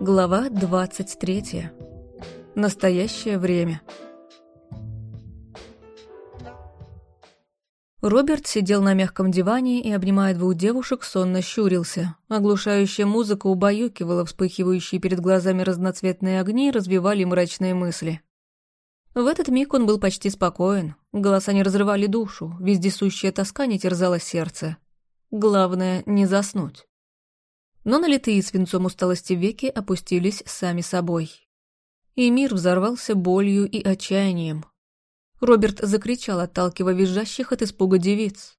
Глава 23. Настоящее время. Роберт сидел на мягком диване и, обнимая двух девушек, сонно щурился. Оглушающая музыка убаюкивала вспыхивающие перед глазами разноцветные огни и развивали мрачные мысли. В этот миг он был почти спокоен. Голоса не разрывали душу, вездесущая тоска не терзала сердце. Главное — не заснуть. Но налитые свинцом усталости веки опустились сами собой. И мир взорвался болью и отчаянием. Роберт закричал, отталкивая визжащих от испуга девиц.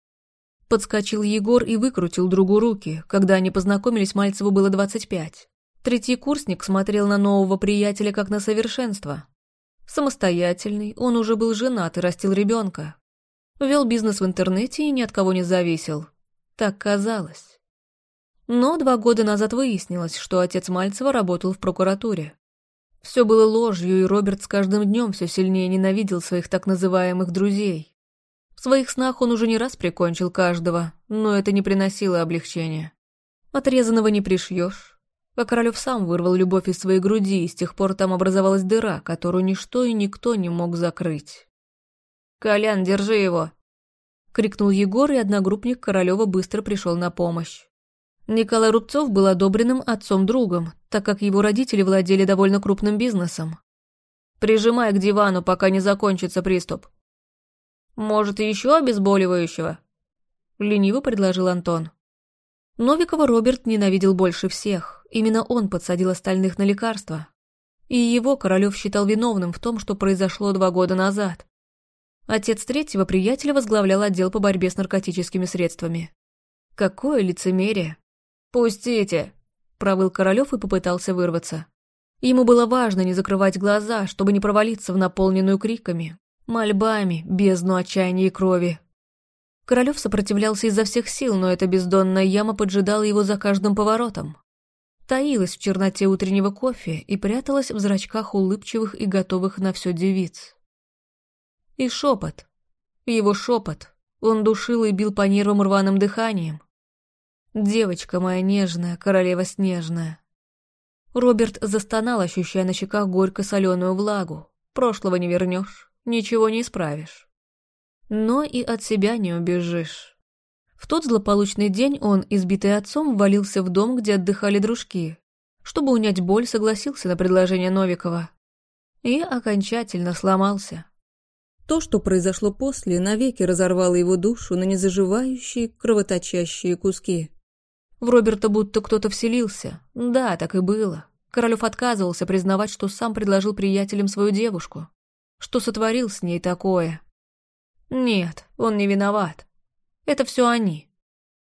Подскочил Егор и выкрутил другу руки. Когда они познакомились, Мальцеву было 25. Третий курсник смотрел на нового приятеля как на совершенство. Самостоятельный, он уже был женат и растил ребенка. Вел бизнес в интернете и ни от кого не зависел. Так казалось. Но два года назад выяснилось, что отец Мальцева работал в прокуратуре. Все было ложью, и Роберт с каждым днем все сильнее ненавидел своих так называемых друзей. В своих снах он уже не раз прикончил каждого, но это не приносило облегчения. Отрезанного не пришьешь, а Королёв сам вырвал любовь из своей груди, и с тех пор там образовалась дыра, которую ничто и никто не мог закрыть. «Колян, держи его!» — крикнул Егор, и одногруппник Королёва быстро пришел на помощь. Николай Рубцов был одобренным отцом-другом, так как его родители владели довольно крупным бизнесом. «Прижимай к дивану, пока не закончится приступ». «Может, еще обезболивающего?» — лениво предложил Антон. Новикова Роберт ненавидел больше всех. Именно он подсадил остальных на лекарства. И его Королёв считал виновным в том, что произошло два года назад. Отец третьего приятеля возглавлял отдел по борьбе с наркотическими средствами. Какое лицемерие! «Пустите!» – провыл Королёв и попытался вырваться. Ему было важно не закрывать глаза, чтобы не провалиться в наполненную криками, мольбами, бездну отчаяния и крови. Королёв сопротивлялся изо всех сил, но эта бездонная яма поджидала его за каждым поворотом таилась в черноте утреннего кофе и пряталась в зрачках улыбчивых и готовых на все девиц. И шепот. Его шепот. Он душил и бил по нервам рваным дыханием. «Девочка моя нежная, королева снежная». Роберт застонал, ощущая на щеках горько-соленую влагу. Прошлого не вернешь, ничего не исправишь. Но и от себя не убежишь. В тот злополучный день он, избитый отцом, ввалился в дом, где отдыхали дружки. Чтобы унять боль, согласился на предложение Новикова. И окончательно сломался. То, что произошло после, навеки разорвало его душу на незаживающие, кровоточащие куски. В Роберта будто кто-то вселился. Да, так и было. Королёв отказывался признавать, что сам предложил приятелям свою девушку. Что сотворил с ней такое. Нет, он не виноват. Это все они.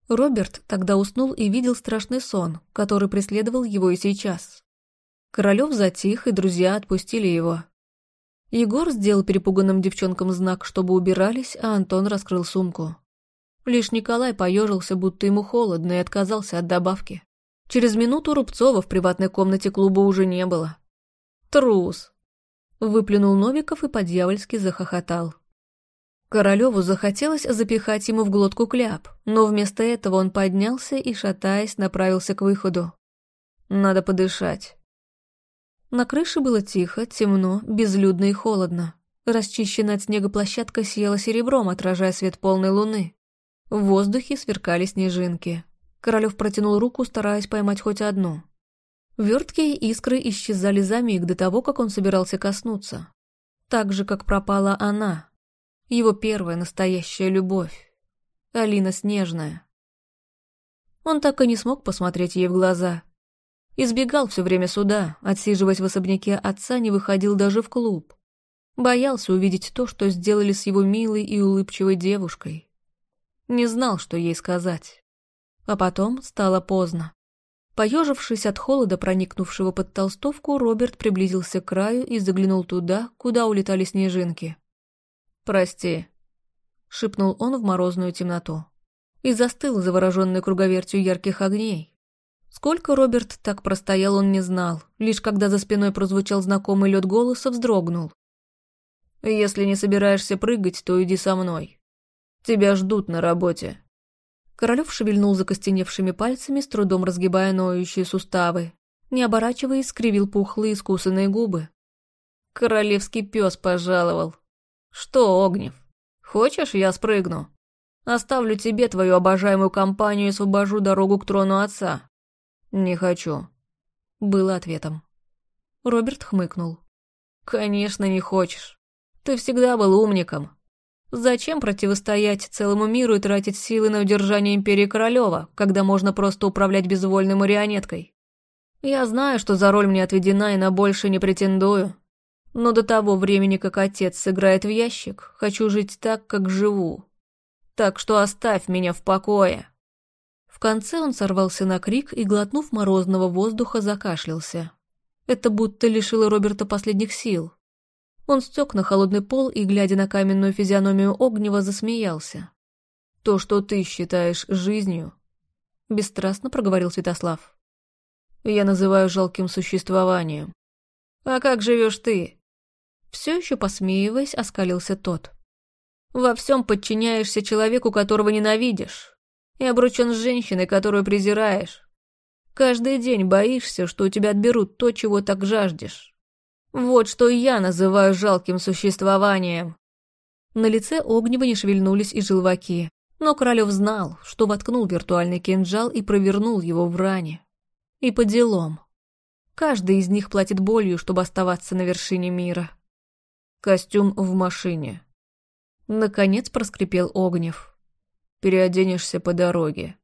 Роберт тогда уснул и видел страшный сон, который преследовал его и сейчас. Королёв затих, и друзья отпустили его. Егор сделал перепуганным девчонкам знак, чтобы убирались, а Антон раскрыл сумку. Лишь Николай поежился, будто ему холодно, и отказался от добавки. Через минуту Рубцова в приватной комнате клуба уже не было. «Трус!» Выплюнул Новиков и по-дьявольски захохотал. Королеву захотелось запихать ему в глотку кляп, но вместо этого он поднялся и, шатаясь, направился к выходу. Надо подышать. На крыше было тихо, темно, безлюдно и холодно. Расчищенная от снега площадка сияла серебром, отражая свет полной луны. В воздухе сверкали снежинки. Королев протянул руку, стараясь поймать хоть одну. Верткие искры исчезали за миг до того, как он собирался коснуться. Так же, как пропала она, его первая настоящая любовь. Алина Снежная. Он так и не смог посмотреть ей в глаза. Избегал все время суда, отсиживаясь в особняке отца, не выходил даже в клуб. Боялся увидеть то, что сделали с его милой и улыбчивой девушкой. Не знал, что ей сказать. А потом стало поздно. Поежившись от холода, проникнувшего под толстовку, Роберт приблизился к краю и заглянул туда, куда улетали снежинки. «Прости», — шепнул он в морозную темноту. И застыл, завороженный круговертью ярких огней. Сколько Роберт так простоял, он не знал. Лишь когда за спиной прозвучал знакомый лед голоса, вздрогнул. «Если не собираешься прыгать, то иди со мной. Тебя ждут на работе». Королёв шевельнул закостеневшими пальцами, с трудом разгибая ноющие суставы. Не оборачиваясь, скривил пухлые искусанные губы. Королевский пес пожаловал. Что, Огнев, хочешь, я спрыгну? Оставлю тебе твою обожаемую компанию и освобожу дорогу к трону отца. Не хочу. Было ответом. Роберт хмыкнул. Конечно, не хочешь. Ты всегда был умником. Зачем противостоять целому миру и тратить силы на удержание Империи Королева, когда можно просто управлять безвольной марионеткой? Я знаю, что за роль мне отведена и на больше не претендую. Но до того времени, как отец сыграет в ящик, хочу жить так, как живу. Так что оставь меня в покое. В конце он сорвался на крик и, глотнув морозного воздуха, закашлялся. Это будто лишило Роберта последних сил. Он стек на холодный пол и, глядя на каменную физиономию Огнева, засмеялся. «То, что ты считаешь жизнью», — бесстрастно проговорил Святослав. «Я называю жалким существованием. А как живешь ты?» Все еще посмеиваясь, оскалился тот. «Во всем подчиняешься человеку, которого ненавидишь, и обручен с женщиной, которую презираешь. Каждый день боишься, что у тебя отберут то, чего так жаждешь. Вот что я называю жалким существованием. На лице Огнева не шевельнулись и желваки, но Королев знал, что воткнул виртуальный кинжал и провернул его в ране. И по делам. Каждый из них платит болью, чтобы оставаться на вершине мира. Костюм в машине. Наконец проскрипел Огнев. Переоденешься по дороге.